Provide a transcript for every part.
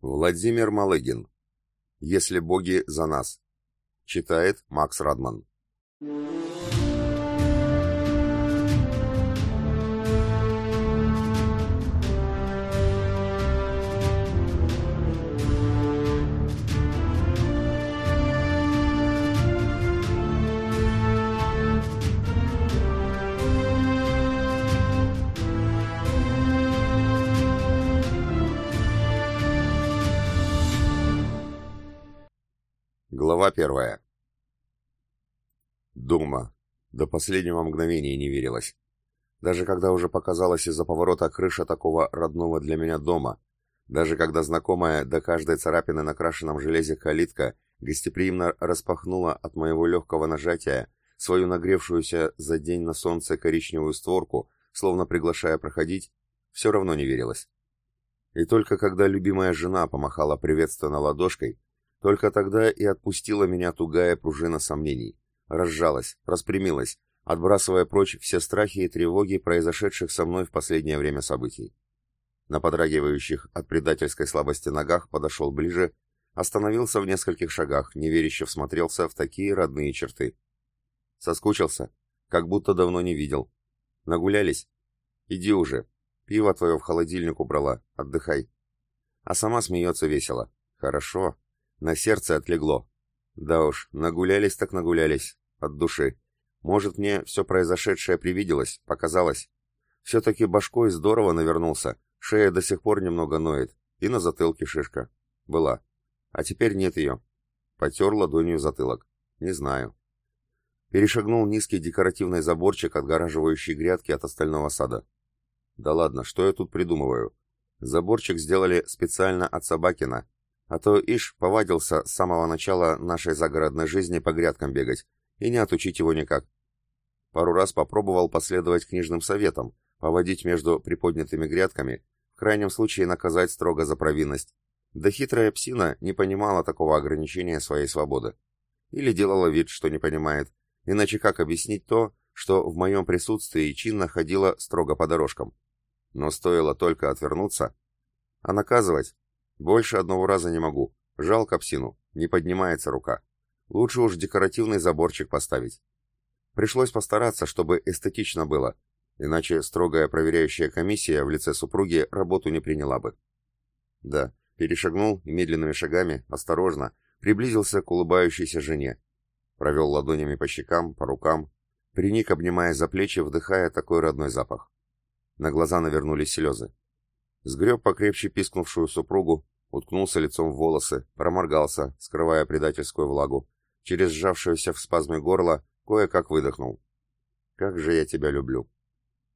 Владимир Малыгин. Если боги за нас. Читает Макс Радман. Глава первая. Дома. До последнего мгновения не верилось. Даже когда уже показалась из-за поворота крыша такого родного для меня дома, даже когда знакомая до каждой царапины на крашенном железе калитка гостеприимно распахнула от моего легкого нажатия свою нагревшуюся за день на солнце коричневую створку, словно приглашая проходить, все равно не верилось. И только когда любимая жена помахала приветственно ладошкой, только тогда и отпустила меня тугая пружина сомнений. Разжалась, распрямилась, отбрасывая прочь все страхи и тревоги произошедших со мной в последнее время событий. На подрагивающих от предательской слабости ногах подошел ближе, остановился в нескольких шагах, неверяще всмотрелся в такие родные черты. Соскучился, как будто давно не видел. Нагулялись? Иди уже. Пиво твое в холодильник убрала, отдыхай. А сама смеется весело. Хорошо, на сердце отлегло. Да уж, нагулялись так нагулялись. От души. Может, мне все произошедшее привиделось, показалось. Все-таки башкой здорово навернулся. Шея до сих пор немного ноет. И на затылке шишка. Была. А теперь нет ее. Потер ладонью затылок. Не знаю. Перешагнул низкий декоративный заборчик, отгораживающий грядки от остального сада. Да ладно, что я тут придумываю? Заборчик сделали специально от Собакина, а то Иш повадился с самого начала нашей загородной жизни по грядкам бегать, и не отучить его никак. Пару раз попробовал последовать книжным советам, поводить между приподнятыми грядками, в крайнем случае наказать строго за провинность. Да хитрая псина не понимала такого ограничения своей свободы. Или делала вид, что не понимает. Иначе как объяснить то, что в моем присутствии чинно ходила строго по дорожкам? Но стоило только отвернуться, а наказывать больше одного раза не могу. Жалко псину. Не поднимается рука. Лучше уж декоративный заборчик поставить. Пришлось постараться, чтобы эстетично было, иначе строгая проверяющая комиссия в лице супруги работу не приняла бы. Да, перешагнул и медленными шагами, осторожно, приблизился к улыбающейся жене. Провел ладонями по щекам, по рукам, приник, обнимая за плечи, вдыхая такой родной запах. На глаза навернулись слезы. Сгреб покрепче пискнувшую супругу, уткнулся лицом в волосы, проморгался, скрывая предательскую влагу. Через сжавшееся в спазме горло кое-как выдохнул. «Как же я тебя люблю!»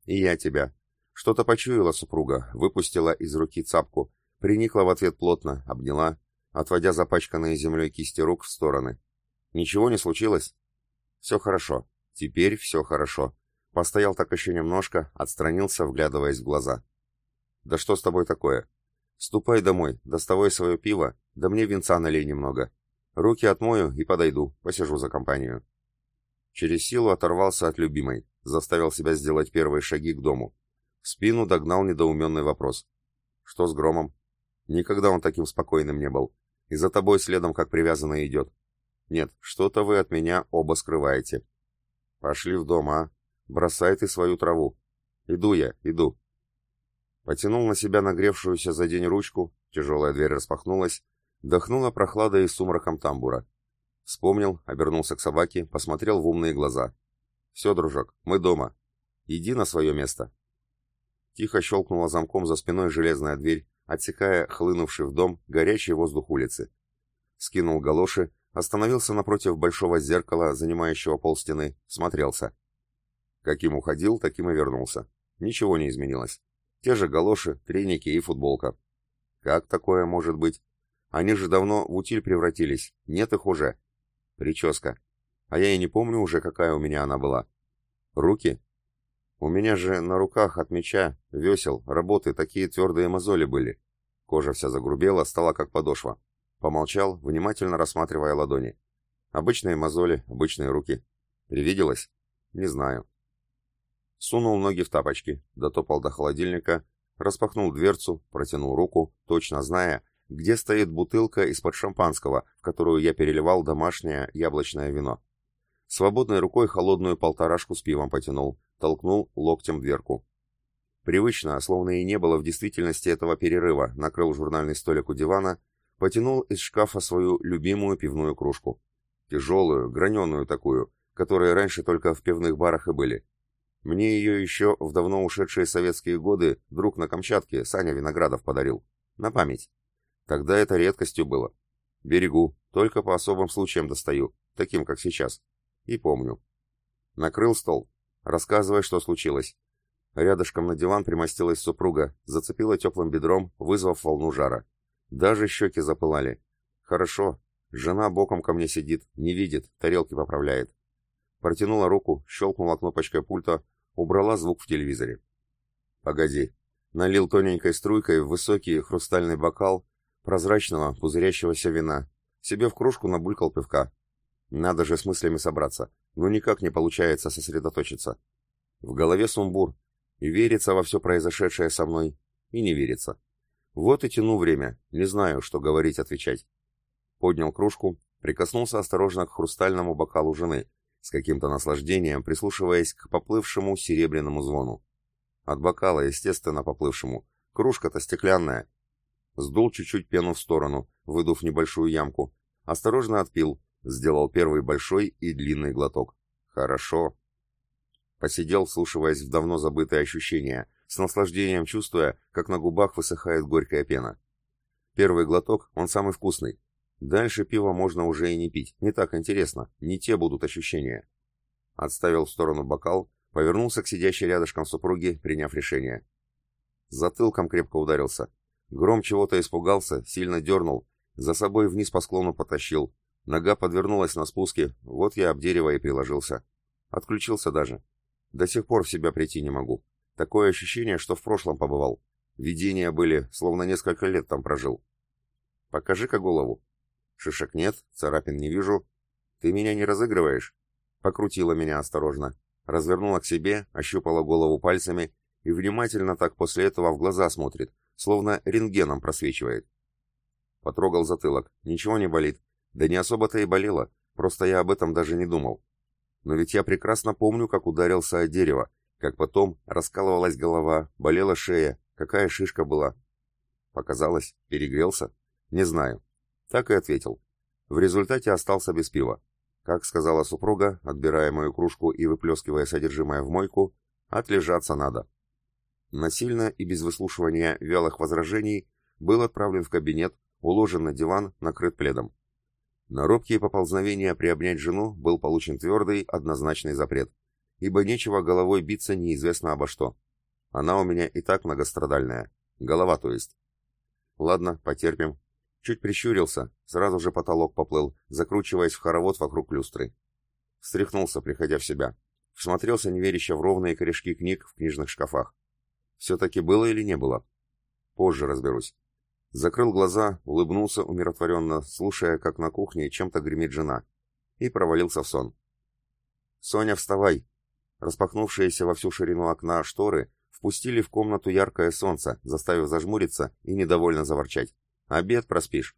«И я тебя!» Что-то почуяла супруга, выпустила из руки цапку, приникла в ответ плотно, обняла, отводя запачканные землей кисти рук в стороны. «Ничего не случилось?» «Все хорошо. Теперь все хорошо». Постоял так еще немножко, отстранился, вглядываясь в глаза. «Да что с тобой такое? Ступай домой, доставай свое пиво, да мне винца налей немного. Руки отмою и подойду, посижу за компанию». Через силу оторвался от любимой, заставил себя сделать первые шаги к дому. В спину догнал недоуменный вопрос. «Что с громом?» «Никогда он таким спокойным не был. И за тобой следом как привязанный идет». «Нет, что-то вы от меня оба скрываете». «Пошли в дом, а? Бросай ты свою траву». «Иду я, иду». Потянул на себя нагревшуюся за день ручку, тяжелая дверь распахнулась, дохнула прохладой и сумраком тамбура. Вспомнил, обернулся к собаке, посмотрел в умные глаза. «Все, дружок, мы дома. Иди на свое место». Тихо щелкнула замком за спиной железная дверь, отсекая хлынувший в дом горячий воздух улицы. Скинул галоши, остановился напротив большого зеркала, занимающего полстены, смотрелся. Каким уходил, таким и вернулся. Ничего не изменилось. Те же галоши, треники и футболка. Как такое может быть? Они же давно в утиль превратились. Нет их уже. Прическа. А я и не помню уже, какая у меня она была. Руки? У меня же на руках от меча, весел, работы такие твердые мозоли были. Кожа вся загрубела, стала как подошва. Помолчал, внимательно рассматривая ладони. Обычные мозоли, обычные руки. Привиделось? Не знаю. Сунул ноги в тапочки, дотопал до холодильника, распахнул дверцу, протянул руку, точно зная, где стоит бутылка из-под шампанского, в которую я переливал домашнее яблочное вино. Свободной рукой холодную полторашку с пивом потянул, толкнул локтем дверку. Привычно, словно и не было в действительности этого перерыва, накрыл журнальный столик у дивана, потянул из шкафа свою любимую пивную кружку. Тяжелую, граненую такую, которые раньше только в пивных барах и были. Мне ее еще в давно ушедшие советские годы друг на Камчатке, Саня Виноградов, подарил. На память. Тогда это редкостью было. Берегу, только по особым случаям достаю, таким, как сейчас. И помню. Накрыл стол. Рассказывай, что случилось. Рядышком на диван примостилась супруга, зацепила теплым бедром, вызвав волну жара. Даже щеки запылали. Хорошо. Жена боком ко мне сидит, не видит, тарелки поправляет. Протянула руку, щелкнула кнопочкой пульта, убрала звук в телевизоре. Погоди. Налил тоненькой струйкой в высокий хрустальный бокал прозрачного, пузырящегося вина. Себе в кружку набулькал пивка. Надо же с мыслями собраться. Ну никак не получается сосредоточиться. В голове сумбур. И верится во все произошедшее со мной, и не верится. Вот и тяну время, не знаю, что говорить, отвечать. Поднял кружку, прикоснулся осторожно к хрустальному бокалу жены, с каким-то наслаждением прислушиваясь к поплывшему серебряному звону. От бокала, естественно, поплывшему. Кружка-то стеклянная. Сдул чуть-чуть пену в сторону, выдув небольшую ямку. Осторожно отпил, сделал первый большой и длинный глоток. Хорошо. Посидел, вслушиваясь в давно забытые ощущения, с наслаждением чувствуя, как на губах высыхает горькая пена. Первый глоток, он самый вкусный. Дальше пиво можно уже и не пить, не так интересно, не те будут ощущения. Отставил в сторону бокал, повернулся к сидящей рядышком супруге, приняв решение. Затылком крепко ударился. Гром чего-то испугался, сильно дернул, за собой вниз по склону потащил. Нога подвернулась на спуске, вот я об дерево и приложился. Отключился даже. До сих пор в себя прийти не могу. Такое ощущение, что в прошлом побывал. Видения были, словно несколько лет там прожил. Покажи-ка голову. Шишек нет, царапин не вижу. Ты меня не разыгрываешь? Покрутила меня осторожно. Развернула к себе, ощупала голову пальцами и внимательно так после этого в глаза смотрит, словно рентгеном просвечивает. Потрогал затылок. Ничего не болит. Да не особо-то и болело, просто я об этом даже не думал. Но ведь я прекрасно помню, как ударился о дерево, как потом раскалывалась голова, болела шея, какая шишка была. Показалось, перегрелся? Не знаю. Так и ответил. В результате остался без пива. Как сказала супруга, отбирая мою кружку и выплескивая содержимое в мойку, отлежаться надо. Насильно и без выслушивания вялых возражений был отправлен в кабинет, уложен на диван, накрыт пледом. На робкие поползновения приобнять жену был получен твердый, однозначный запрет ибо нечего головой биться неизвестно обо что. Она у меня и так многострадальная. Голова, то есть. Ладно, потерпим. Чуть прищурился, сразу же потолок поплыл, закручиваясь в хоровод вокруг люстры. Встряхнулся, приходя в себя. Всмотрелся неверяще в ровные корешки книг в книжных шкафах. Все-таки было или не было? Позже разберусь. Закрыл глаза, улыбнулся умиротворенно, слушая, как на кухне чем-то гремит жена. И провалился в сон. «Соня, вставай!» Распахнувшиеся во всю ширину окна шторы впустили в комнату яркое солнце, заставив зажмуриться и недовольно заворчать. «Обед проспишь».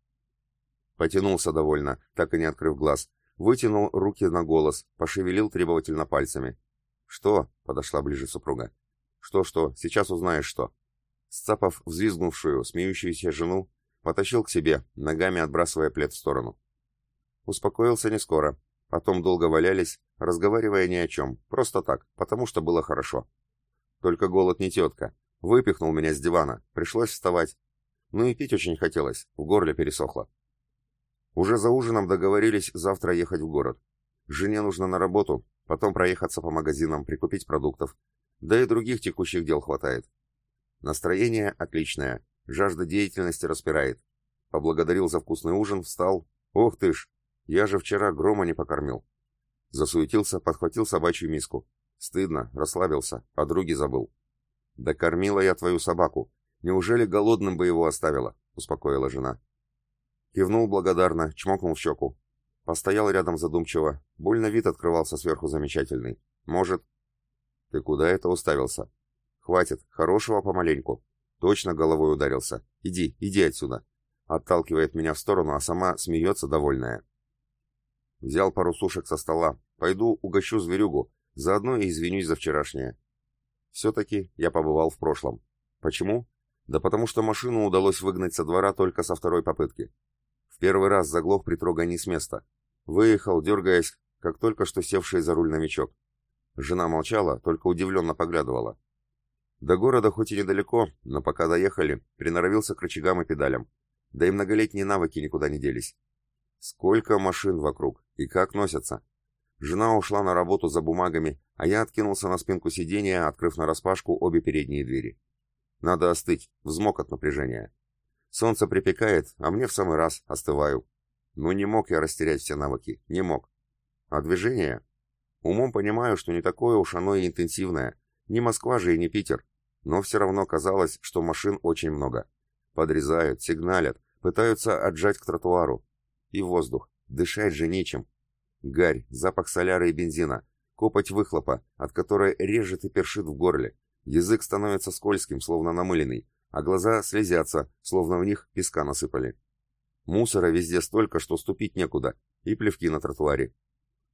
Потянулся довольно, так и не открыв глаз. Вытянул руки на голос, пошевелил требовательно пальцами. «Что?» — подошла ближе супруга. «Что-что? Сейчас узнаешь, что». Сцапав взвизгнувшую, смеющуюся жену, потащил к себе, ногами отбрасывая плед в сторону. Успокоился не скоро. Потом долго валялись, разговаривая ни о чем, просто так, потому что было хорошо. Только голод не тетка. Выпихнул меня с дивана, пришлось вставать. Ну и пить очень хотелось, в горле пересохло. Уже за ужином договорились завтра ехать в город. Жене нужно на работу, потом проехаться по магазинам, прикупить продуктов. Да и других текущих дел хватает. Настроение отличное, жажда деятельности распирает. Поблагодарил за вкусный ужин, встал. Ох ты ж, я же вчера грома не покормил. Засуетился, подхватил собачью миску. Стыдно, расслабился, подруги забыл. Да кормила я твою собаку. Неужели голодным бы его оставила? Успокоила жена. Кивнул благодарно, чмокнул в щеку. Постоял рядом задумчиво. Больно вид открывался сверху замечательный. Может... Ты куда это уставился? Хватит, хорошего помаленьку. Точно головой ударился. Иди, иди отсюда. Отталкивает меня в сторону, а сама смеется довольная. Взял пару сушек со стола. Пойду угощу зверюгу, заодно и извинюсь за вчерашнее. Все-таки я побывал в прошлом. Почему? Да потому что машину удалось выгнать со двора только со второй попытки. В первый раз заглох при трогании с места. Выехал, дергаясь, как только что севший за руль новичок. Жена молчала, только удивленно поглядывала. До города хоть и недалеко, но пока доехали, приноровился к рычагам и педалям. Да и многолетние навыки никуда не делись. Сколько машин вокруг, и как носятся. Жена ушла на работу за бумагами, а я откинулся на спинку сиденья, открыв нараспашку обе передние двери. Надо остыть, взмок от напряжения. Солнце припекает, а мне в самый раз остываю. Но не мог я растерять все навыки, не мог. А движение? Умом понимаю, что не такое уж оно и интенсивное. Не Москва же и не Питер. Но все равно казалось, что машин очень много. Подрезают, сигналят, пытаются отжать к тротуару. И воздух. Дышать же нечем. Гарь, запах соляра и бензина. Копоть выхлопа, от которой режет и першит в горле. Язык становится скользким, словно намыленный, а глаза слезятся, словно в них песка насыпали. Мусора везде столько, что ступить некуда, и плевки на тротуаре.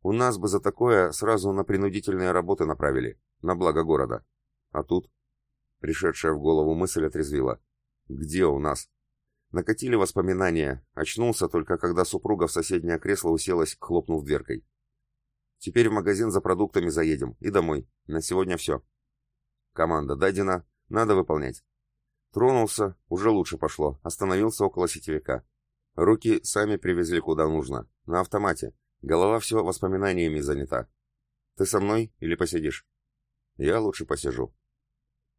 У нас бы за такое сразу на принудительные работы направили, на благо города. А тут... Пришедшая в голову мысль отрезвила. Где у нас? Накатили воспоминания, очнулся только когда супруга в соседнее кресло уселась, хлопнув дверкой. Теперь в магазин за продуктами заедем и домой. На сегодня все. Команда дадена, надо выполнять. Тронулся, уже лучше пошло, остановился около сетевика. Руки сами привезли куда нужно, на автомате. Голова все воспоминаниями занята. Ты со мной или посидишь? Я лучше посижу.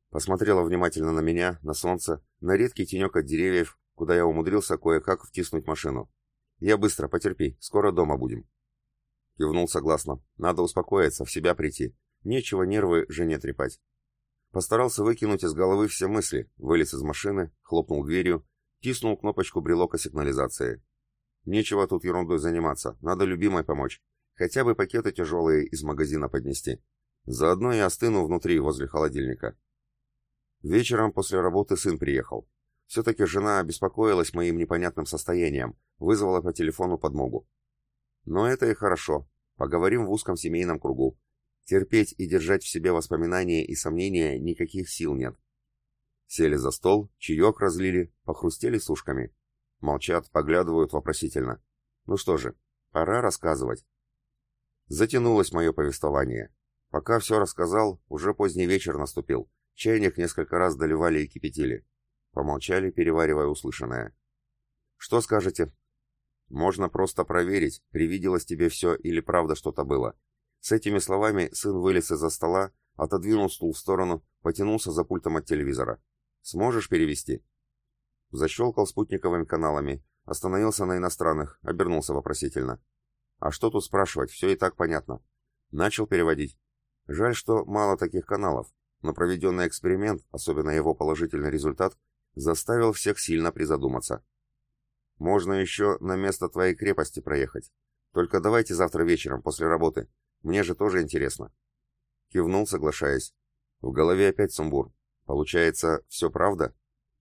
Посмотрела внимательно на меня, на солнце, на редкий тенек от деревьев, куда я умудрился кое-как втиснуть машину. Я быстро, потерпи, скоро дома будем. Кивнул согласно. Надо успокоиться, в себя прийти. Нечего нервы жене трепать. Постарался выкинуть из головы все мысли, вылез из машины, хлопнул дверью, тиснул кнопочку брелока сигнализации. Нечего тут ерундой заниматься, надо любимой помочь. Хотя бы пакеты тяжелые из магазина поднести. Заодно и остыну внутри, возле холодильника. Вечером после работы сын приехал. Все-таки жена обеспокоилась моим непонятным состоянием, вызвала по телефону подмогу. Но это и хорошо. Поговорим в узком семейном кругу. Терпеть и держать в себе воспоминания и сомнения никаких сил нет. Сели за стол, чаек разлили, похрустели сушками. Молчат, поглядывают вопросительно. Ну что же, пора рассказывать. Затянулось мое повествование. Пока все рассказал, уже поздний вечер наступил. Чайник несколько раз доливали и кипятили. Помолчали, переваривая услышанное. «Что скажете?» «Можно просто проверить, привиделось тебе все или правда что-то было». С этими словами сын вылез из-за стола, отодвинул стул в сторону, потянулся за пультом от телевизора. «Сможешь перевести?» Защелкал спутниковыми каналами, остановился на иностранных, обернулся вопросительно. «А что тут спрашивать, все и так понятно». Начал переводить. Жаль, что мало таких каналов, но проведенный эксперимент, особенно его положительный результат, заставил всех сильно призадуматься. «Можно еще на место твоей крепости проехать. Только давайте завтра вечером, после работы. Мне же тоже интересно». Кивнул, соглашаясь. В голове опять сумбур. Получается, все правда?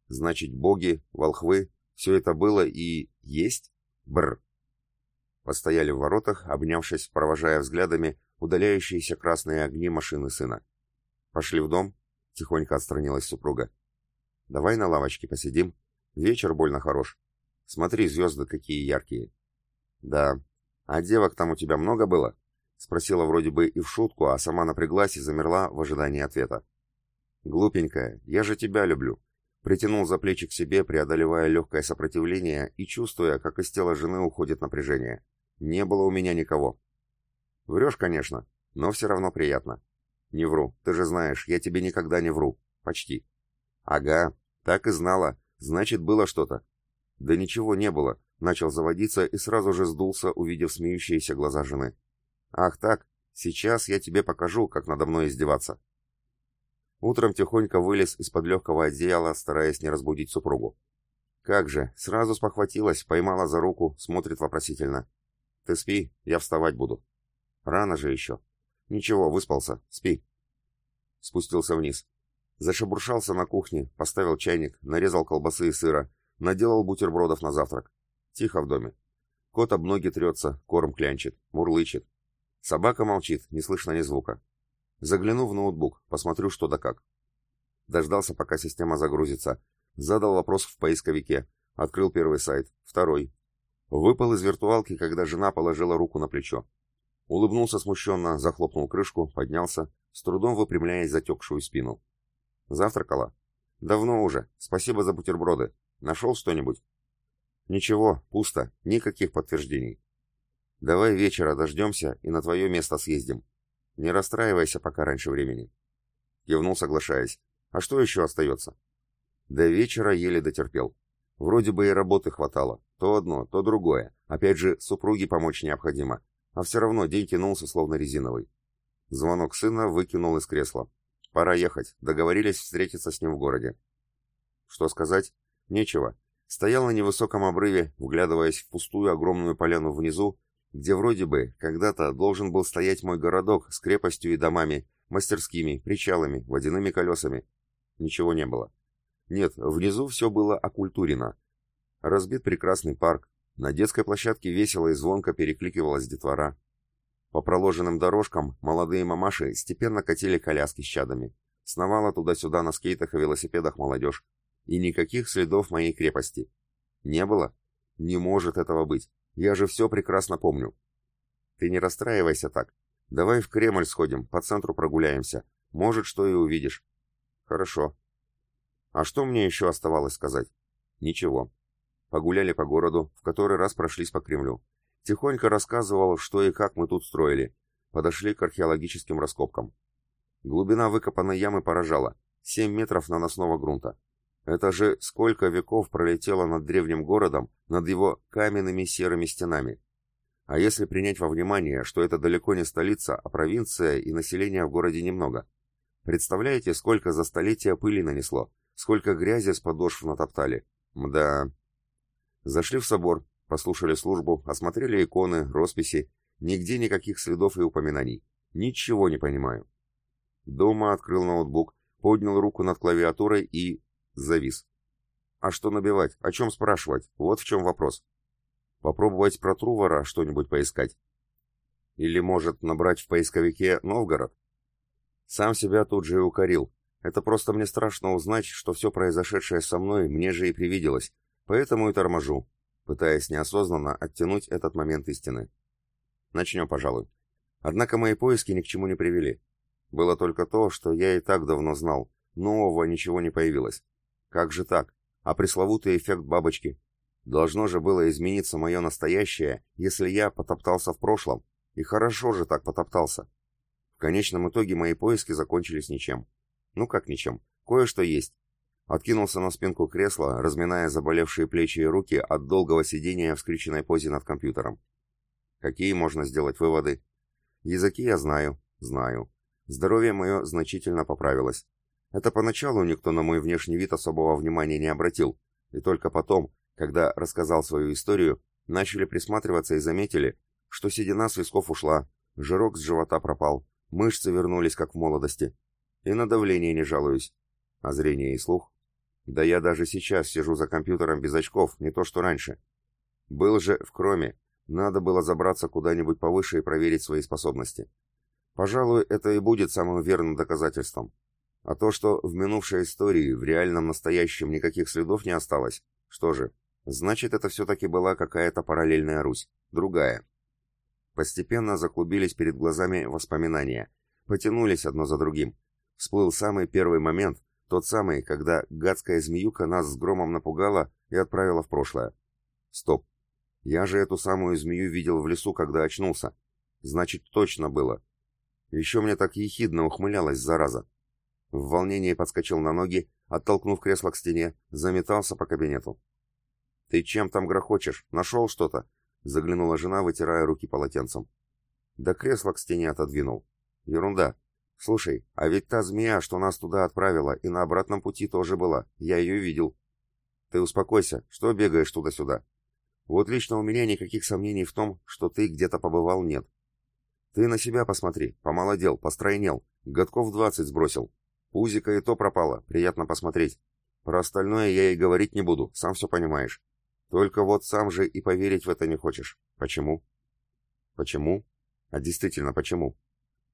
Значит, боги, волхвы, все это было и есть? Бр. Постояли в воротах, обнявшись, провожая взглядами удаляющиеся красные огни машины сына. «Пошли в дом?» — тихонько отстранилась супруга. Давай на лавочке посидим. Вечер больно хорош. Смотри, звезды какие яркие. Да. А девок там у тебя много было? Спросила вроде бы и в шутку, а сама напряглась и замерла в ожидании ответа. Глупенькая, я же тебя люблю. Притянул за плечи к себе, преодолевая легкое сопротивление и чувствуя, как из тела жены уходит напряжение. Не было у меня никого. Врешь, конечно, но все равно приятно. Не вру, ты же знаешь, я тебе никогда не вру. Почти. Ага, так и знала. Значит, было что-то. Да ничего не было. Начал заводиться и сразу же сдулся, увидев смеющиеся глаза жены. Ах так, сейчас я тебе покажу, как надо мной издеваться. Утром тихонько вылез из-под легкого одеяла, стараясь не разбудить супругу. Как же, сразу спохватилась, поймала за руку, смотрит вопросительно. Ты спи, я вставать буду. Рано же еще. Ничего, выспался, спи. Спустился вниз. Зашебуршался на кухне, поставил чайник, нарезал колбасы и сыра, Наделал бутербродов на завтрак. Тихо в доме. Кот об ноги трется, корм клянчит, мурлычет. Собака молчит, не слышно ни звука. Загляну в ноутбук, посмотрю, что да как. Дождался, пока система загрузится. Задал вопрос в поисковике. Открыл первый сайт, второй. Выпал из виртуалки, когда жена положила руку на плечо. Улыбнулся смущенно, захлопнул крышку, поднялся, с трудом выпрямляясь затекшую спину. Завтракала? Давно уже. Спасибо за бутерброды. Нашел что-нибудь? Ничего, пусто, никаких подтверждений. Давай вечера дождемся и на твое место съездим. Не расстраивайся пока раньше времени. Кивнул, соглашаясь. А что еще остается? До вечера еле дотерпел. Вроде бы и работы хватало. То одно, то другое. Опять же, супруге помочь необходимо. А все равно день тянулся, словно резиновый. Звонок сына выкинул из кресла. Пора ехать. Договорились встретиться с ним в городе. Что сказать? Нечего. Стоял на невысоком обрыве, вглядываясь в пустую огромную поляну внизу, где вроде бы когда-то должен был стоять мой городок с крепостью и домами, мастерскими, причалами, водяными колесами. Ничего не было. Нет, внизу все было окультурено. Разбит прекрасный парк. На детской площадке весело и звонко перекликивалась детвора. По проложенным дорожкам молодые мамаши степенно катили коляски с чадами. Сновала туда-сюда на скейтах и велосипедах молодежь. И никаких следов моей крепости. Не было? Не может этого быть. Я же все прекрасно помню. Ты не расстраивайся так. Давай в Кремль сходим, по центру прогуляемся. Может, что и увидишь. Хорошо. А что мне еще оставалось сказать? Ничего. Погуляли по городу, в который раз прошлись по Кремлю. Тихонько рассказывал, что и как мы тут строили. Подошли к археологическим раскопкам. Глубина выкопанной ямы поражала. 7 метров наносного грунта. Это же сколько веков пролетело над древним городом, над его каменными серыми стенами. А если принять во внимание, что это далеко не столица, а провинция и населения в городе немного. Представляете, сколько за столетия пыли нанесло, сколько грязи с подошв натоптали. Мда. Зашли в собор, послушали службу, осмотрели иконы, росписи. Нигде никаких следов и упоминаний. Ничего не понимаю. Дома открыл ноутбук, поднял руку над клавиатурой и Завис. А что набивать? О чем спрашивать? Вот в чем вопрос. Попробовать про Трувора что-нибудь поискать. Или, может, набрать в поисковике Новгород? Сам себя тут же и укорил. Это просто мне страшно узнать, что все произошедшее со мной мне же и привиделось, поэтому и торможу, пытаясь неосознанно оттянуть этот момент истины. Начнем, пожалуй. Однако мои поиски ни к чему не привели. Было только то, что я и так давно знал. Нового ничего не появилось. Как же так? А пресловутый эффект бабочки? Должно же было измениться мое настоящее, если я потоптался в прошлом. И хорошо же так потоптался. В конечном итоге мои поиски закончились ничем. Ну как ничем? Кое-что есть. Откинулся на спинку кресла, разминая заболевшие плечи и руки от долгого сидения в скрюченной позе над компьютером. Какие можно сделать выводы? Языки я знаю, знаю. Здоровье мое значительно поправилось. Это поначалу никто на мой внешний вид особого внимания не обратил, и только потом, когда рассказал свою историю, начали присматриваться и заметили, что седина с висков ушла, жирок с живота пропал, мышцы вернулись, как в молодости. И на давление не жалуюсь. А зрение и слух? Да я даже сейчас сижу за компьютером без очков, не то что раньше. Был же в кроме, надо было забраться куда-нибудь повыше и проверить свои способности. Пожалуй, это и будет самым верным доказательством. А то, что в минувшей истории в реальном настоящем никаких следов не осталось, что же, значит это все-таки была какая-то параллельная Русь, другая. Постепенно заклубились перед глазами воспоминания, потянулись одно за другим. Всплыл самый первый момент, тот самый, когда гадская змеюка нас с громом напугала и отправила в прошлое. Стоп. Я же эту самую змею видел в лесу, когда очнулся. Значит, точно было. Еще мне так ехидно ухмылялась, зараза. В волнении подскочил на ноги, оттолкнув кресло к стене, заметался по кабинету. «Ты чем там грохочешь? Нашел что-то?» — заглянула жена, вытирая руки полотенцем. Да кресло к стене отодвинул. «Ерунда. Слушай, а ведь та змея, что нас туда отправила, и на обратном пути тоже была. Я ее видел». «Ты успокойся. Что бегаешь туда-сюда?» «Вот лично у меня никаких сомнений в том, что ты где-то побывал, нет. Ты на себя посмотри. Помолодел, постройнел. Годков двадцать сбросил. Пузика и то пропало, приятно посмотреть. Про остальное я и говорить не буду, сам все понимаешь. Только вот сам же и поверить в это не хочешь. Почему? Почему? А действительно, почему?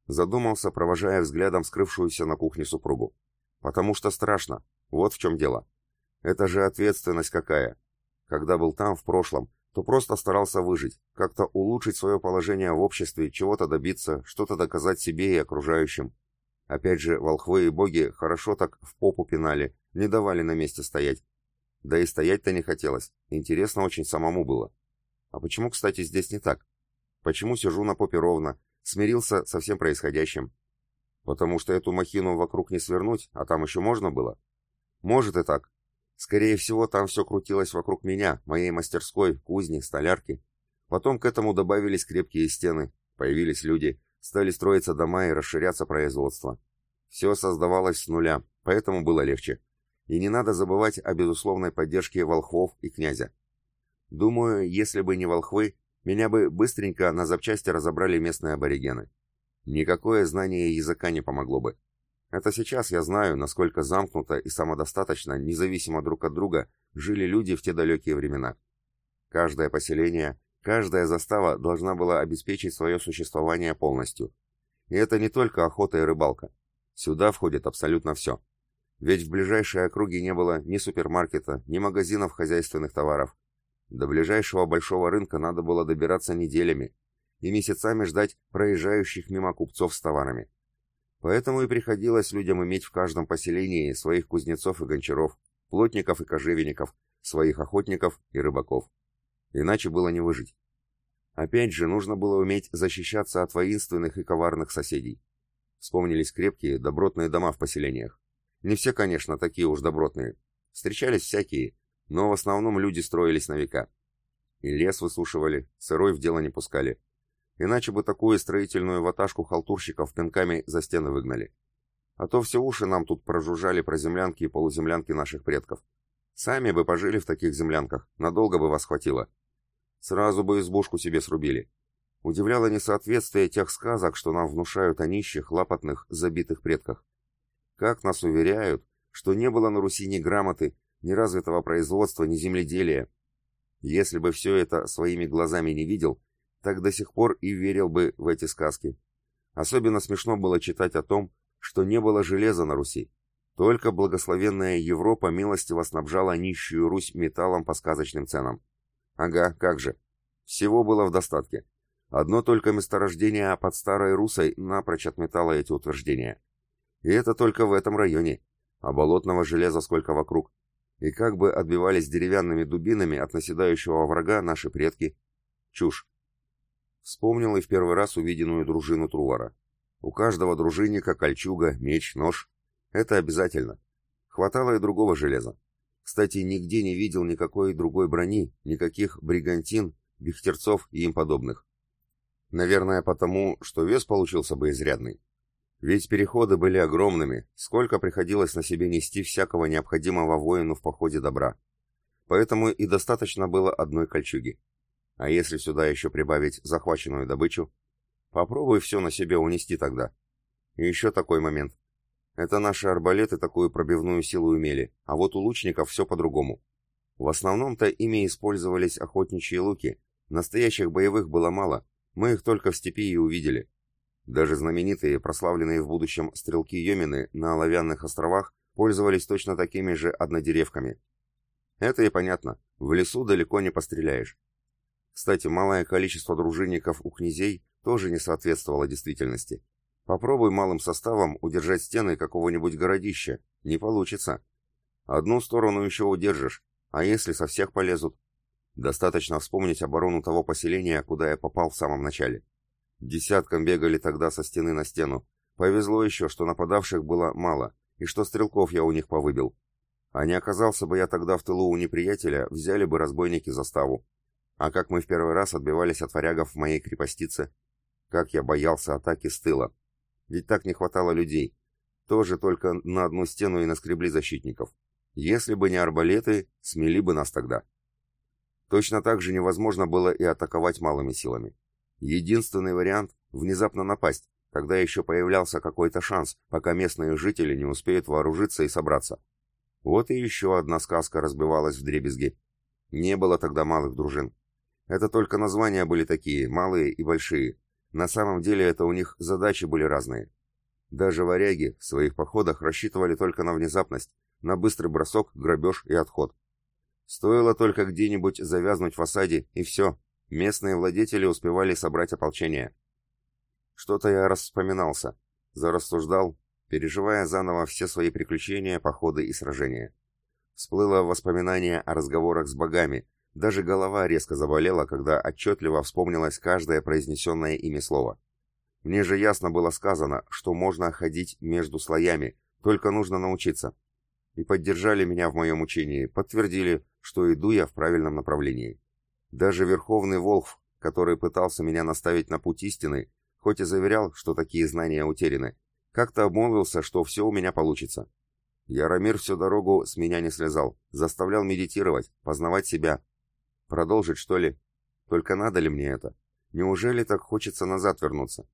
Задумался, провожая взглядом скрывшуюся на кухне супругу. Потому что страшно. Вот в чем дело. Это же ответственность какая. Когда был там в прошлом, то просто старался выжить, как-то улучшить свое положение в обществе, чего-то добиться, что-то доказать себе и окружающим. Опять же, волхвы и боги хорошо так в попу пинали, не давали на месте стоять. Да и стоять-то не хотелось, интересно очень самому было. А почему, кстати, здесь не так? Почему сижу на попе ровно, смирился со всем происходящим? Потому что эту махину вокруг не свернуть, а там еще можно было? Может и так. Скорее всего, там все крутилось вокруг меня, моей мастерской, кузни, столярки. Потом к этому добавились крепкие стены, появились люди, стали строиться дома и расширяться производство. Все создавалось с нуля, поэтому было легче. И не надо забывать о безусловной поддержке волхвов и князя. Думаю, если бы не волхвы, меня бы быстренько на запчасти разобрали местные аборигены. Никакое знание языка не помогло бы. Это сейчас я знаю, насколько замкнуто и самодостаточно, независимо друг от друга, жили люди в те далекие времена. Каждое поселение, каждая застава должна была обеспечить свое существование полностью. И это не только охота и рыбалка. Сюда входит абсолютно все. Ведь в ближайшей округе не было ни супермаркета, ни магазинов хозяйственных товаров. До ближайшего большого рынка надо было добираться неделями и месяцами ждать проезжающих мимо купцов с товарами. Поэтому и приходилось людям иметь в каждом поселении своих кузнецов и гончаров, плотников и кожевенников, своих охотников и рыбаков. Иначе было не выжить. Опять же, нужно было уметь защищаться от воинственных и коварных соседей. Вспомнились крепкие, добротные дома в поселениях. Не все, конечно, такие уж добротные. Встречались всякие, но в основном люди строились на века. И лес высушивали, сырой в дело не пускали. Иначе бы такую строительную ваташку халтурщиков пинками за стены выгнали. А то все уши нам тут прожужжали про землянки и полуземлянки наших предков. Сами бы пожили в таких землянках, надолго бы вас хватило. Сразу бы избушку себе срубили. Удивляло несоответствие тех сказок, что нам внушают о нищих, лапотных, забитых предках. Как нас уверяют, что не было на Руси ни грамоты, ни развитого производства, ни земледелия. Если бы все это своими глазами не видел, так до сих пор и верил бы в эти сказки. Особенно смешно было читать о том, что не было железа на Руси. Только благословенная Европа милостиво снабжала нищую Русь металлом по сказочным ценам. Ага, как же. Всего было в достатке. Одно только месторождение под Старой Русой напрочь отметало эти утверждения. И это только в этом районе. А болотного железа сколько вокруг. И как бы отбивались деревянными дубинами от наседающего врага наши предки. Чушь. Вспомнил и в первый раз увиденную дружину Трувара. У каждого дружинника кольчуга, меч, нож. Это обязательно. Хватало и другого железа. Кстати, нигде не видел никакой другой брони, никаких бригантин, бехтерцов и им подобных. Наверное, потому, что вес получился бы изрядный. Ведь переходы были огромными, сколько приходилось на себе нести всякого необходимого воину в походе добра. Поэтому и достаточно было одной кольчуги. А если сюда еще прибавить захваченную добычу, попробуй все на себе унести тогда. И еще такой момент. Это наши арбалеты такую пробивную силу имели, а вот у лучников все по-другому. В основном-то ими использовались охотничьи луки, настоящих боевых было мало, мы их только в степи и увидели. Даже знаменитые, прославленные в будущем стрелки Йомины на Оловянных островах пользовались точно такими же однодеревками. Это и понятно, в лесу далеко не постреляешь. Кстати, малое количество дружинников у князей тоже не соответствовало действительности. Попробуй малым составом удержать стены какого-нибудь городища. Не получится. Одну сторону еще удержишь, а если со всех полезут? Достаточно вспомнить оборону того поселения, куда я попал в самом начале. Десяткам бегали тогда со стены на стену. Повезло еще, что нападавших было мало, и что стрелков я у них повыбил. А не оказался бы я тогда в тылу у неприятеля, взяли бы разбойники заставу. А как мы в первый раз отбивались от варягов в моей крепостице? Как я боялся атаки с тыла. Ведь так не хватало людей. Тоже только на одну стену и наскребли защитников. Если бы не арбалеты, смели бы нас тогда. Точно так же невозможно было и атаковать малыми силами. Единственный вариант – внезапно напасть, тогда еще появлялся какой-то шанс, пока местные жители не успеют вооружиться и собраться. Вот и еще одна сказка разбивалась в дребезги. Не было тогда малых дружин. Это только названия были такие, малые и большие. На самом деле это у них задачи были разные. Даже варяги в своих походах рассчитывали только на внезапность, на быстрый бросок, грабеж и отход. Стоило только где-нибудь завязнуть в осаде, и все, местные владетели успевали собрать ополчение. Что-то я распоминался, зарассуждал, переживая заново все свои приключения, походы и сражения. Всплыло воспоминание о разговорах с богами, даже голова резко заболела, когда отчетливо вспомнилось каждое произнесенное ими слово. Мне же ясно было сказано, что можно ходить между слоями, только нужно научиться. И поддержали меня в моем учении, подтвердили, что иду я в правильном направлении. Даже Верховный Волхв, который пытался меня наставить на путь истины, хоть и заверял, что такие знания утеряны, как-то обмолвился, что все у меня получится. Яромир всю дорогу с меня не слезал, заставлял медитировать, познавать себя. Продолжить, что ли? Только надо ли мне это? Неужели так хочется назад вернуться?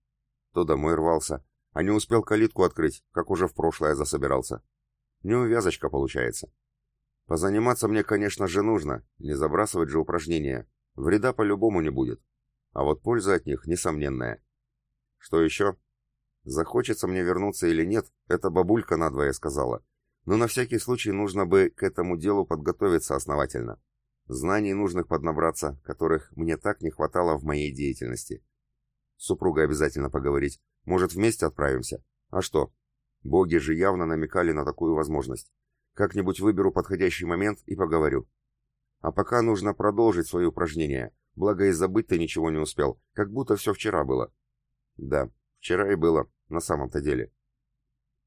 То домой рвался, а не успел калитку открыть, как уже в прошлое засобирался. Неувязочка получается. Позаниматься мне, конечно же, нужно, не забрасывать же упражнения. Вреда по-любому не будет. А вот польза от них несомненная. Что еще? Захочется мне вернуться или нет, это бабулька надвое сказала. Но на всякий случай нужно бы к этому делу подготовиться основательно. Знаний нужных поднабраться, которых мне так не хватало в моей деятельности. С супругой обязательно поговорить. Может, вместе отправимся? А что? Боги же явно намекали на такую возможность. Как-нибудь выберу подходящий момент и поговорю. А пока нужно продолжить свои упражнения, благо и забыть ты ничего не успел, как будто все вчера было. Да, вчера и было, на самом-то деле.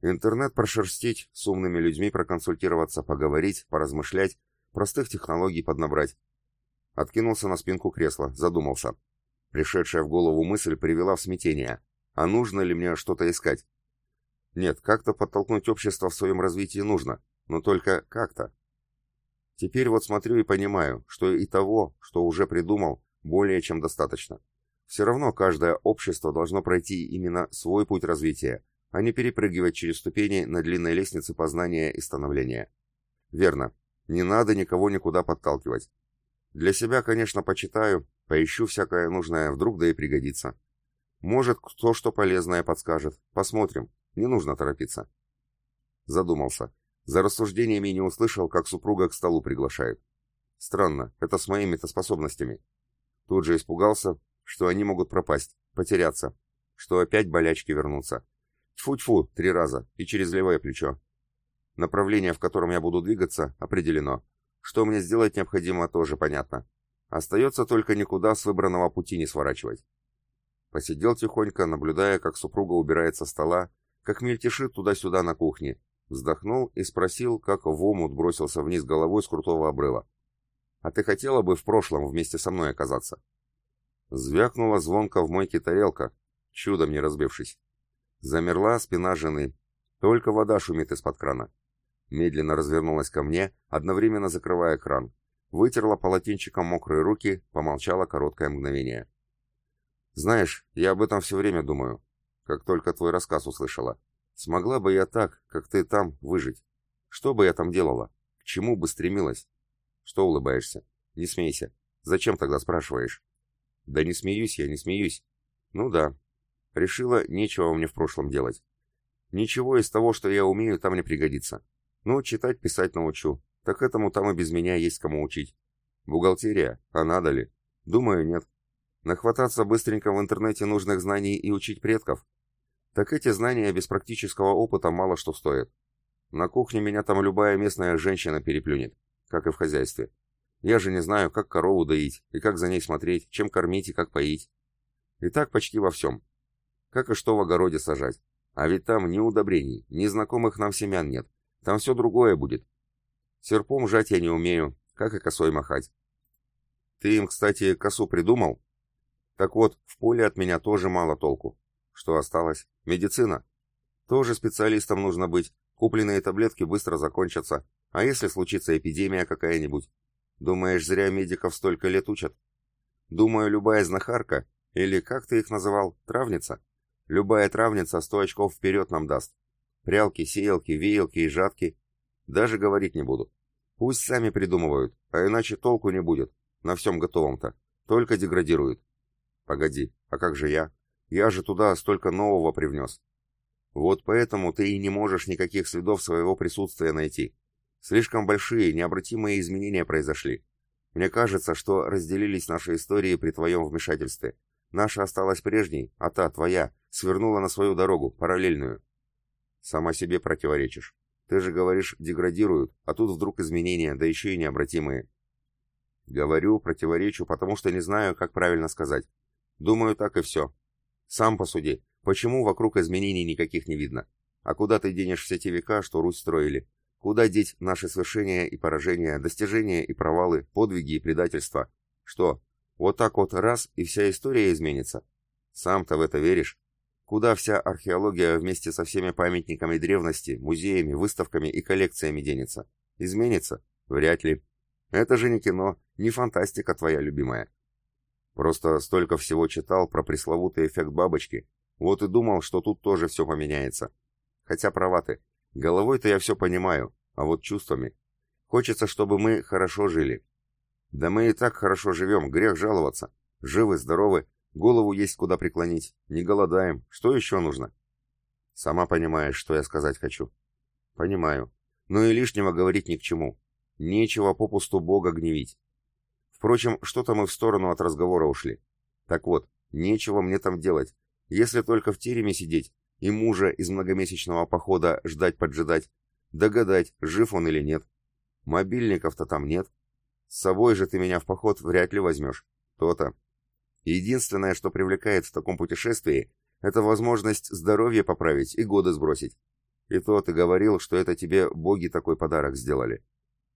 Интернет прошерстить, с умными людьми проконсультироваться, поговорить, поразмышлять, простых технологий поднабрать. Откинулся на спинку кресла, задумался. Пришедшая в голову мысль привела в смятение. А нужно ли мне что-то искать? Нет, как-то подтолкнуть общество в своем развитии нужно, но только как-то. Теперь вот смотрю и понимаю, что и того, что уже придумал, более чем достаточно. Все равно каждое общество должно пройти именно свой путь развития, а не перепрыгивать через ступени на длинной лестнице познания и становления. Верно, не надо никого никуда подталкивать. Для себя, конечно, почитаю, поищу всякое нужное, вдруг да и пригодится. Может, кто что полезное подскажет. Посмотрим, не нужно торопиться. Задумался. За рассуждениями не услышал, как супруга к столу приглашает. Странно, это с моими-то способностями. Тут же испугался, что они могут пропасть, потеряться, что опять болячки вернутся. Тьфу-тьфу, три раза, и через левое плечо. Направление, в котором я буду двигаться, определено. Что мне сделать необходимо, тоже понятно. Остается только никуда с выбранного пути не сворачивать. Посидел тихонько, наблюдая, как супруга убирает со стола, как мельтешит туда-сюда на кухне, вздохнул и спросил, как в омут бросился вниз головой с крутого обрыва. «А ты хотела бы в прошлом вместе со мной оказаться?» Звякнула звонко в мойке тарелка, чудом не разбившись. Замерла спина жены. Только вода шумит из-под крана. Медленно развернулась ко мне, одновременно закрывая кран. Вытерла полотенчиком мокрые руки, помолчала короткое мгновение. «Знаешь, я об этом все время думаю, как только твой рассказ услышала. Смогла бы я так, как ты там, выжить? Что бы я там делала? К чему бы стремилась? Что улыбаешься? Не смейся. Зачем тогда спрашиваешь? Да не смеюсь я, не смеюсь. Ну да. Решила, нечего мне в прошлом делать. Ничего из того, что я умею, там не пригодится. Ну, читать, писать научу. Так этому там и без меня есть кому учить. Бухгалтерия, а надо ли? Думаю, нет. Нахвататься быстренько в интернете нужных знаний и учить предков? Так эти знания без практического опыта мало что стоят. На кухне меня там любая местная женщина переплюнет, как и в хозяйстве. Я же не знаю, как корову доить, и как за ней смотреть, чем кормить и как поить. И так почти во всем. Как и что в огороде сажать. А ведь там ни удобрений, ни знакомых нам семян нет. Там все другое будет. Серпом жать я не умею, как и косой махать. Ты им, кстати, косу придумал? Так вот, в поле от меня тоже мало толку. Что осталось? Медицина. Тоже специалистом нужно быть. Купленные таблетки быстро закончатся. А если случится эпидемия какая-нибудь? Думаешь, зря медиков столько лет учат? Думаю, любая знахарка, или как ты их называл, травница? Любая травница сто очков вперед нам даст. Прялки, сеялки, веялки и жатки. Даже говорить не буду. Пусть сами придумывают, а иначе толку не будет. На всем готовом-то. Только деградируют. Погоди, а как же я? Я же туда столько нового привнес. Вот поэтому ты и не можешь никаких следов своего присутствия найти. Слишком большие, необратимые изменения произошли. Мне кажется, что разделились наши истории при твоем вмешательстве. Наша осталась прежней, а та, твоя, свернула на свою дорогу, параллельную. Сама себе противоречишь. Ты же говоришь, деградируют, а тут вдруг изменения, да еще и необратимые. Говорю, противоречу, потому что не знаю, как правильно сказать. Думаю, так и все. Сам посуди, почему вокруг изменений никаких не видно? А куда ты денешь все те века, что Русь строили? Куда деть наши свершения и поражения, достижения и провалы, подвиги и предательства? Что, вот так вот раз и вся история изменится? Сам-то в это веришь? Куда вся археология вместе со всеми памятниками древности, музеями, выставками и коллекциями денется? Изменится? Вряд ли. Это же не кино, не фантастика твоя любимая. Просто столько всего читал про пресловутый эффект бабочки, вот и думал, что тут тоже все поменяется. Хотя права ты. Головой-то я все понимаю, а вот чувствами. Хочется, чтобы мы хорошо жили. Да мы и так хорошо живем, грех жаловаться. Живы, здоровы, Голову есть куда преклонить. Не голодаем. Что еще нужно? Сама понимаешь, что я сказать хочу. Понимаю. Но и лишнего говорить ни к чему. Нечего попусту Бога гневить. Впрочем, что-то мы в сторону от разговора ушли. Так вот, нечего мне там делать, если только в тереме сидеть и мужа из многомесячного похода ждать-поджидать, догадать, жив он или нет. Мобильников-то там нет. С собой же ты меня в поход вряд ли возьмешь. То-то. Единственное, что привлекает в таком путешествии, это возможность здоровье поправить и годы сбросить. И то ты говорил, что это тебе боги такой подарок сделали.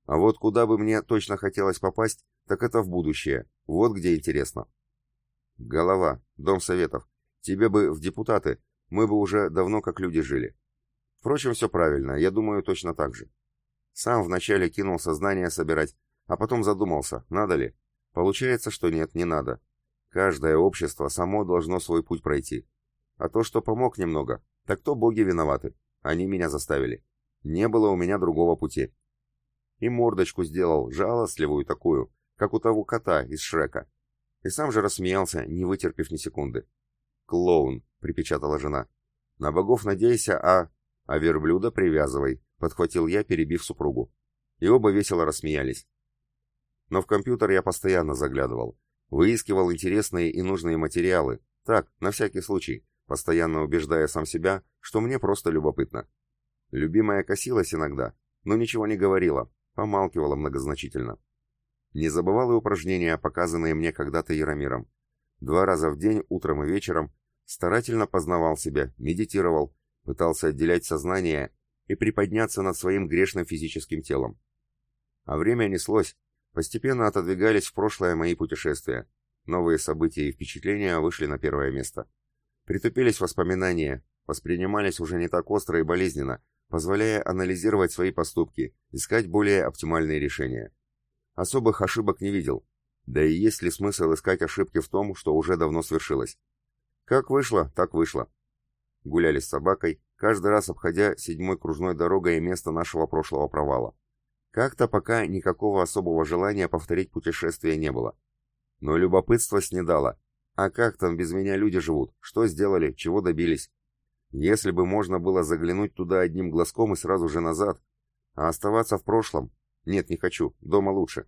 А вот куда бы мне точно хотелось попасть, так это в будущее. Вот где интересно. Голова, Дом Советов. Тебе бы в депутаты, мы бы уже давно как люди жили. Впрочем, все правильно, я думаю точно так же. Сам вначале кинул сознание собирать, а потом задумался, надо ли. Получается, что нет, не надо. Каждое общество само должно свой путь пройти. А то, что помог немного, так то боги виноваты. Они меня заставили. Не было у меня другого пути. И мордочку сделал, жалостливую такую, как у того кота из Шрека. И сам же рассмеялся, не вытерпев ни секунды. «Клоун», — припечатала жена. «На богов надейся, а...» «А верблюда привязывай», — подхватил я, перебив супругу. И оба весело рассмеялись. Но в компьютер я постоянно заглядывал. Выискивал интересные и нужные материалы, так, на всякий случай, постоянно убеждая сам себя, что мне просто любопытно. Любимая косилась иногда, но ничего не говорила, помалкивала многозначительно. Не забывал и упражнения, показанные мне когда-то Яромиром. Два раза в день, утром и вечером, старательно познавал себя, медитировал, пытался отделять сознание и приподняться над своим грешным физическим телом. А время неслось, Постепенно отодвигались в прошлое мои путешествия. Новые события и впечатления вышли на первое место. Притупились воспоминания, воспринимались уже не так остро и болезненно, позволяя анализировать свои поступки, искать более оптимальные решения. Особых ошибок не видел. Да и есть ли смысл искать ошибки в том, что уже давно свершилось? Как вышло, так вышло. Гуляли с собакой, каждый раз обходя седьмой кружной дорогой место нашего прошлого провала. Как-то пока никакого особого желания повторить путешествие не было. Но любопытство снедало. А как там без меня люди живут? Что сделали? Чего добились? Если бы можно было заглянуть туда одним глазком и сразу же назад, а оставаться в прошлом? Нет, не хочу, дома лучше.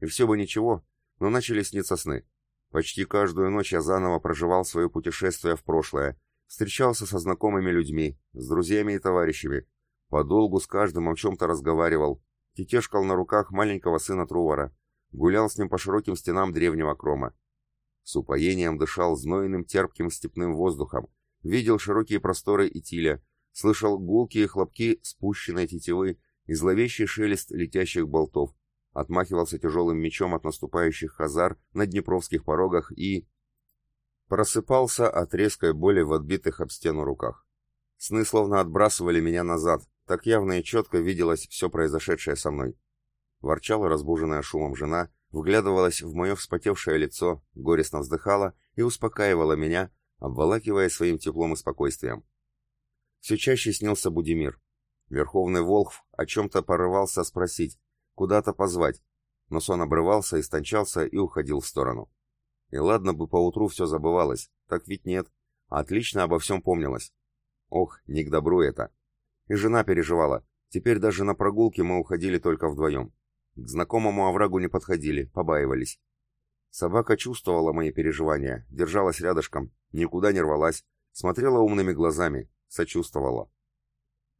И все бы ничего, но начали сниться сны. Почти каждую ночь я заново проживал свое путешествие в прошлое, встречался со знакомыми людьми, с друзьями и товарищами, Подолгу с каждым о чем-то разговаривал, тетешкал на руках маленького сына Трувора, гулял с ним по широким стенам древнего крома. С упоением дышал знойным терпким степным воздухом, видел широкие просторы Итиля, слышал гулкие хлопки спущенной тетивы и зловещий шелест летящих болтов, отмахивался тяжелым мечом от наступающих хазар на днепровских порогах и... Просыпался от резкой боли в отбитых об стену руках. Сны словно отбрасывали меня назад, так явно и четко виделось все произошедшее со мной. Ворчала разбуженная шумом жена, вглядывалась в мое вспотевшее лицо, горестно вздыхала и успокаивала меня, обволакивая своим теплом и спокойствием. Все чаще снился Будимир. Верховный Волхв о чем-то порывался спросить, куда-то позвать, но сон обрывался, истончался и уходил в сторону. И ладно бы поутру все забывалось, так ведь нет. Отлично обо всем помнилось. Ох, не к добру это. И жена переживала. Теперь даже на прогулке мы уходили только вдвоем. К знакомому оврагу не подходили, побаивались. Собака чувствовала мои переживания, держалась рядышком, никуда не рвалась, смотрела умными глазами, сочувствовала.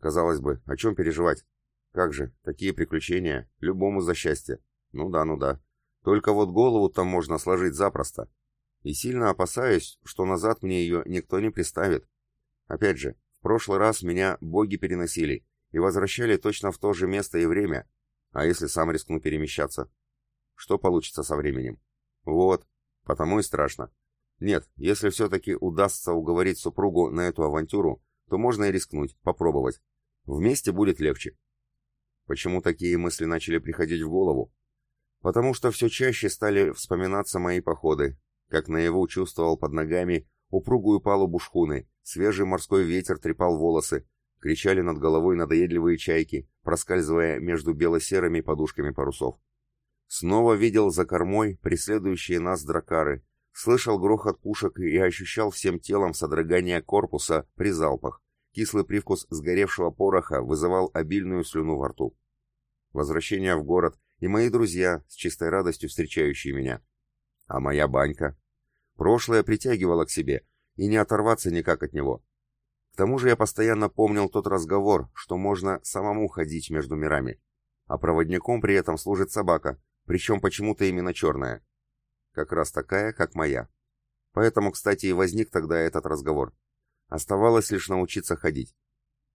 Казалось бы, о чем переживать? Как же, такие приключения, любому за счастье. Ну да, ну да. Только вот голову там можно сложить запросто. И сильно опасаюсь, что назад мне ее никто не приставит. Опять же, прошлый раз меня боги переносили и возвращали точно в то же место и время. А если сам рискну перемещаться? Что получится со временем? Вот, потому и страшно. Нет, если все-таки удастся уговорить супругу на эту авантюру, то можно и рискнуть, попробовать. Вместе будет легче. Почему такие мысли начали приходить в голову? Потому что все чаще стали вспоминаться мои походы, как наяву чувствовал под ногами упругую палубу шхуны, свежий морской ветер трепал волосы, кричали над головой надоедливые чайки, проскальзывая между бело-серыми подушками парусов. Снова видел за кормой преследующие нас дракары, слышал грохот пушек и ощущал всем телом содрогание корпуса при залпах. Кислый привкус сгоревшего пороха вызывал обильную слюну во рту. Возвращение в город и мои друзья, с чистой радостью встречающие меня. А моя банька? Прошлое притягивало к себе, и не оторваться никак от него. К тому же я постоянно помнил тот разговор, что можно самому ходить между мирами. А проводником при этом служит собака, причем почему-то именно черная. Как раз такая, как моя. Поэтому, кстати, и возник тогда этот разговор. Оставалось лишь научиться ходить.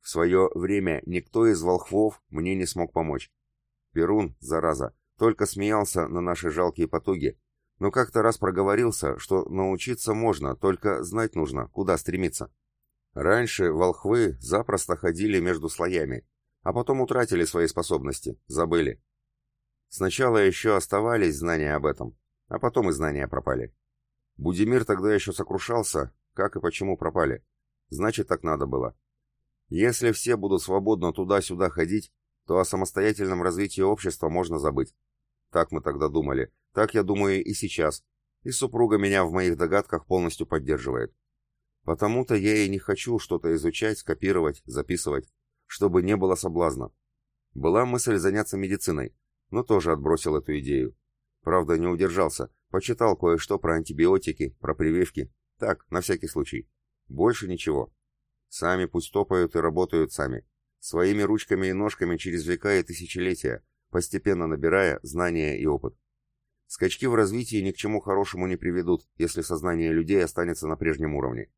В свое время никто из волхвов мне не смог помочь. Перун, зараза, только смеялся на наши жалкие потуги, но как-то раз проговорился, что научиться можно, только знать нужно, куда стремиться. Раньше волхвы запросто ходили между слоями, а потом утратили свои способности, забыли. Сначала еще оставались знания об этом, а потом и знания пропали. Будимир тогда еще сокрушался, как и почему пропали. Значит, так надо было. Если все будут свободно туда-сюда ходить, то о самостоятельном развитии общества можно забыть. Так мы тогда думали, так я думаю и сейчас. И супруга меня в моих догадках полностью поддерживает. Потому-то я и не хочу что-то изучать, скопировать, записывать, чтобы не было соблазна. Была мысль заняться медициной, но тоже отбросил эту идею. Правда, не удержался, почитал кое-что про антибиотики, про прививки. Так, на всякий случай. Больше ничего. Сами пусть топают и работают сами. Своими ручками и ножками через века и тысячелетия, постепенно набирая знания и опыт. Скачки в развитии ни к чему хорошему не приведут, если сознание людей останется на прежнем уровне.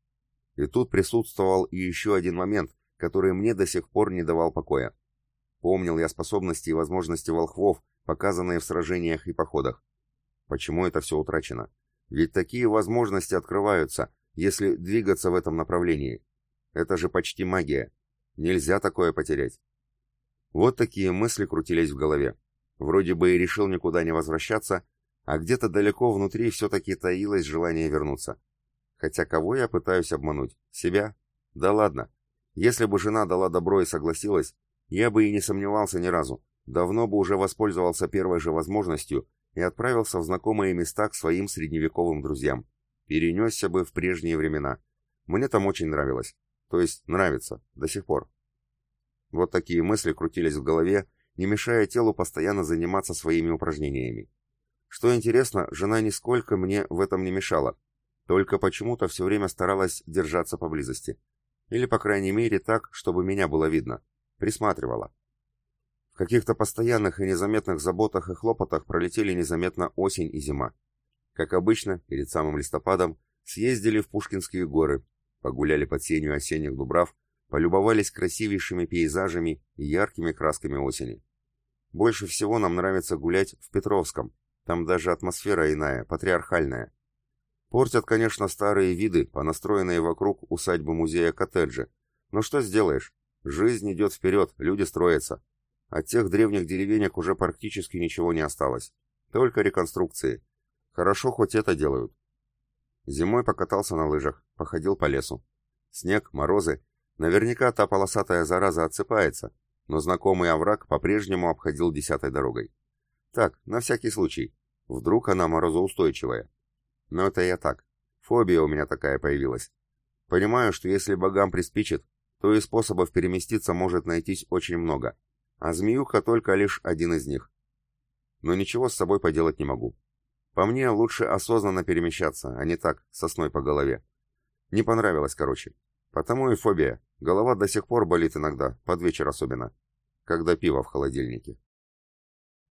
И тут присутствовал и еще один момент, который мне до сих пор не давал покоя. Помнил я способности и возможности волхвов, показанные в сражениях и походах. Почему это все утрачено? Ведь такие возможности открываются, если двигаться в этом направлении. Это же почти магия. Нельзя такое потерять. Вот такие мысли крутились в голове. Вроде бы и решил никуда не возвращаться, а где-то далеко внутри все-таки таилось желание вернуться. Хотя кого я пытаюсь обмануть? Себя? Да ладно. Если бы жена дала добро и согласилась, я бы и не сомневался ни разу. Давно бы уже воспользовался первой же возможностью и отправился в знакомые места к своим средневековым друзьям. Перенесся бы в прежние времена. Мне там очень нравилось. То есть нравится. До сих пор. Вот такие мысли крутились в голове, не мешая телу постоянно заниматься своими упражнениями. Что интересно, жена нисколько мне в этом не мешала, только почему-то все время старалась держаться поблизости. Или, по крайней мере, так, чтобы меня было видно. Присматривала. В каких-то постоянных и незаметных заботах и хлопотах пролетели незаметно осень и зима. Как обычно, перед самым листопадом, съездили в Пушкинские горы, погуляли под сенью осенних дубрав, полюбовались красивейшими пейзажами и яркими красками осени. Больше всего нам нравится гулять в Петровском, там даже атмосфера иная, патриархальная. Портят, конечно, старые виды, понастроенные вокруг усадьбы-музея коттеджи. Но что сделаешь? Жизнь идет вперед, люди строятся. От тех древних деревенек уже практически ничего не осталось. Только реконструкции. Хорошо хоть это делают. Зимой покатался на лыжах, походил по лесу. Снег, морозы. Наверняка та полосатая зараза отсыпается. но знакомый овраг по-прежнему обходил десятой дорогой. Так, на всякий случай. Вдруг она морозоустойчивая. Но это я так. Фобия у меня такая появилась. Понимаю, что если богам приспичит, то и способов переместиться может найтись очень много, а змеюка только лишь один из них. Но ничего с собой поделать не могу. По мне, лучше осознанно перемещаться, а не так, сосной по голове. Не понравилось, короче. Потому и фобия. Голова до сих пор болит иногда, под вечер особенно. Когда пиво в холодильнике.